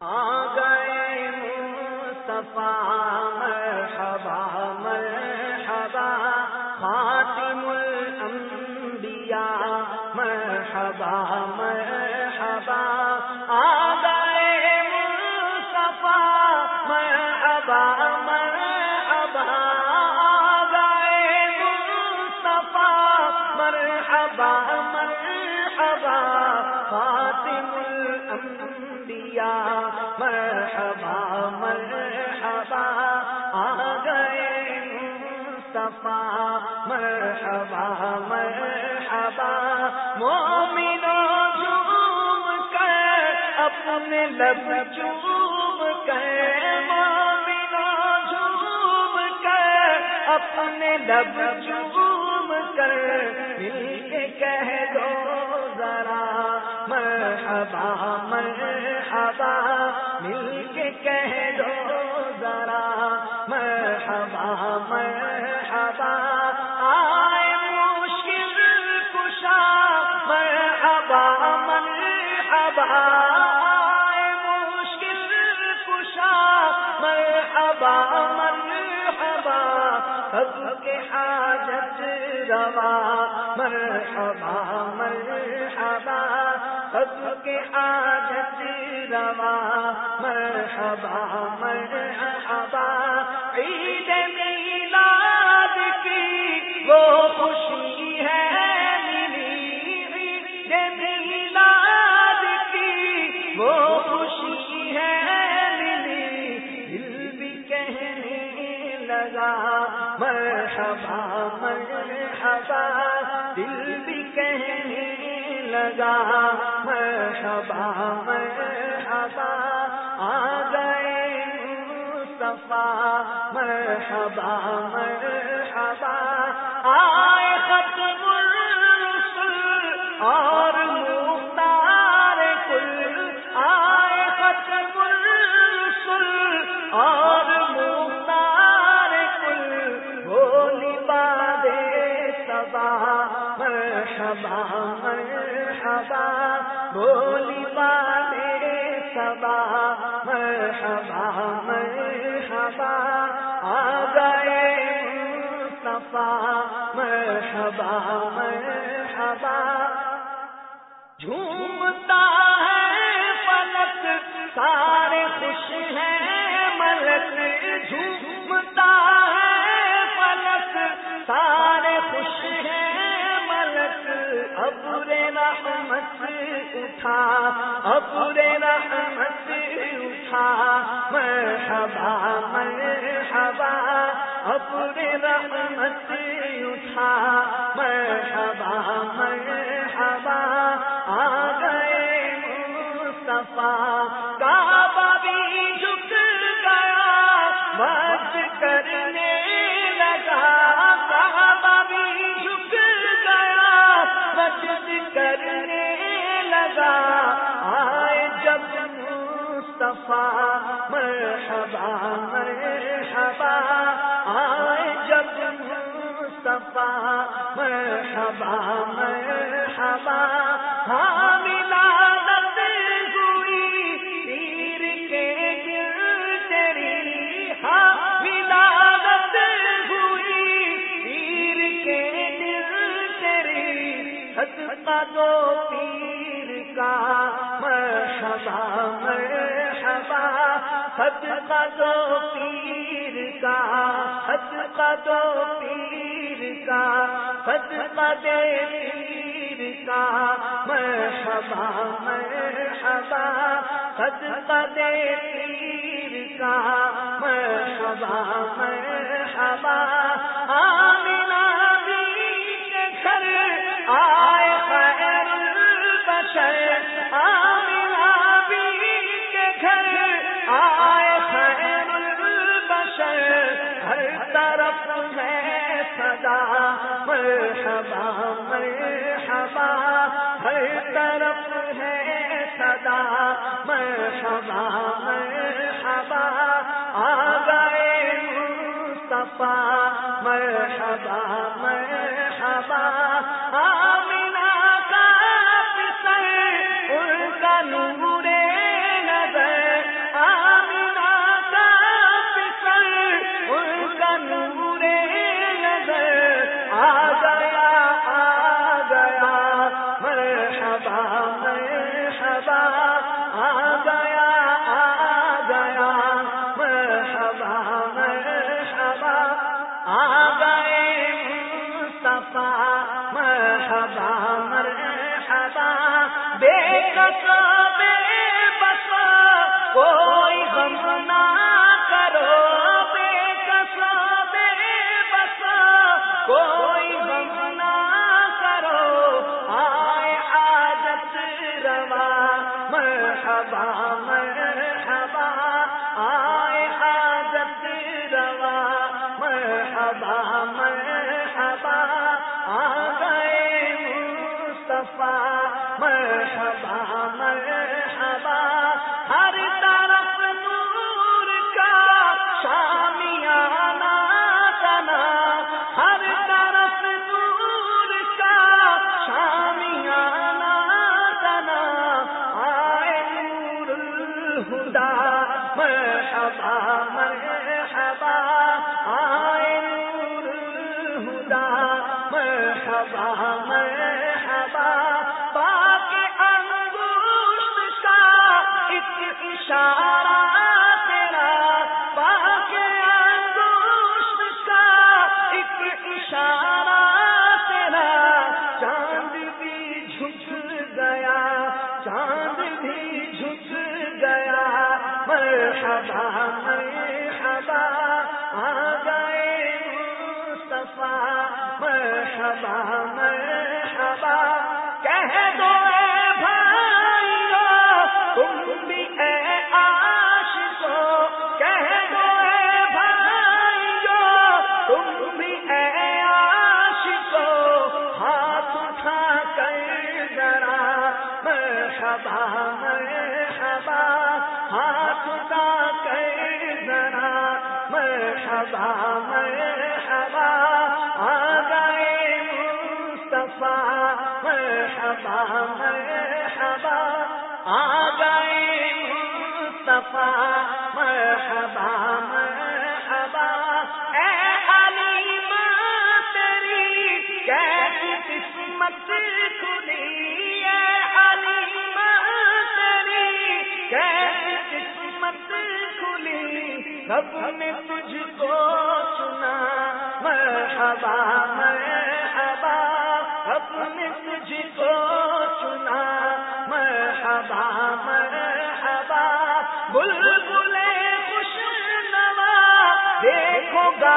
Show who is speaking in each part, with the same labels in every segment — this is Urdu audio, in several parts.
Speaker 1: آ گئے مصطفیٰ، مرحبا مرحبا، خاتم الانبیاء، مرحبا مرحبا آ گئے مصطفیٰ، مرحبا مرحبا آ گئے مصطفیٰ، مرحبا مرحبا مومنوں جھوم کر اپنے لب چوب کر مامنا جھوم کر اپنے لب چوم کر مل کے کہہ دو ذرا، مرحبا مرحبا مل کے کہہ دو سب کے حاجت روا، مرحبا مرحبا، سب کے حاجت روا، مرحبا مرحبا، عید میلاد کی وہ کہنے لگا مرحبا مرحبا آ گئے مصطفیٰ مرحبا مرحبا آئے ختم الرسل اور مختار کل آئے ختم الرسل اور مرحبا مرحبا آ گئے صفا مرحبا مرحبا۔ جھومتا ہے پلک، سارے خوش ہیں ملک۔ جھومتا ہے پلک، سارے خوش ہیں ابر رحمت اٹھا، ابر رحمت اٹھا۔ مرحبا مرحبا ابر رحمت اٹھا۔ مرحبا مرحبا آ گئے مصطفیٰ آئے جب مصطفیٰ، مرحبا مرحبا ہاں ملا ہوئی تیر کے دل تیری ہاں ملا ہوئی تیر کے دل تیری دو پیر کا، مرحبا مرحبا صدقہ دو پیر کا صدقہ دو پیر کا صدقہ دے پیر کا، مرحبا مرحبا صدقہ دے پیر کا، مرحبا مرحبا، آمینہ آئے خیر البشر کے گھر آئے طرف ہے مرحبا مرحبا ہر طرف ہے سدا مرحبا مرحبا آ گئے مرحبا مرحبا مرحبا گیا آ گیا آ گئے صفا مرحبا مصطفیٰ مرحبا مرحبا، ہر طرف نور کا شامیانہ تنا ہر طرف نور کا شامیانہ تنا آئے نور الہدا، مرحبا مرحبا، آئے نور الہدا، مرحبا مرحبا۔ اشارہ تیرا، پاک کا ایک اشارہ تیرا۔ چاند بھی جھک گیا، چاند بھی جھک گیا۔ مرحبا مرحبا، آ گئے مصطفیٰ۔ مرحبا مرحبا۔ کہہ دو مرحبا مرحبا، ہاتھ اٹھا کر ذرا مرحبا مرحبا، آ گئے مصطفیٰ، مرحبا مرحبا، آ گئے مصطفیٰ، مرحبا مرحبا، اے علیم تیری کیسی قسمت سب نے تجھ کو چنا، مرحبا مرحبا سب نے تجھ کو چنا، مرحبا مرحبا بلبلے خوش نوا دیکھو گا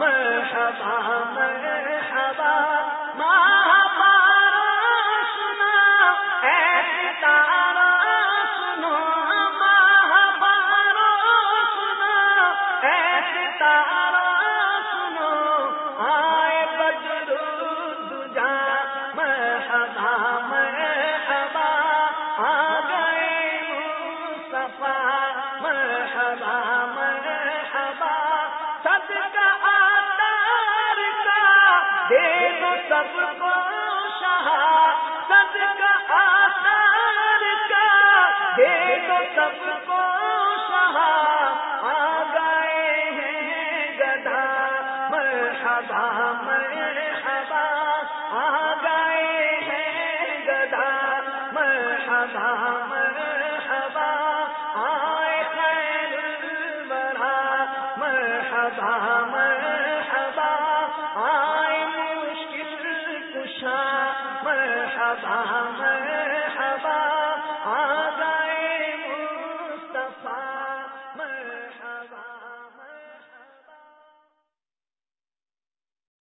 Speaker 1: مرحبا مرحبا سب کو شہا کا دے دو سب کو شہا آ گئے ہیں گدا، مرحبا مرحبا، آ گئے ہیں گدا، مرحبا مرحبا، آئے خیر الورا، مرحبا مرحبا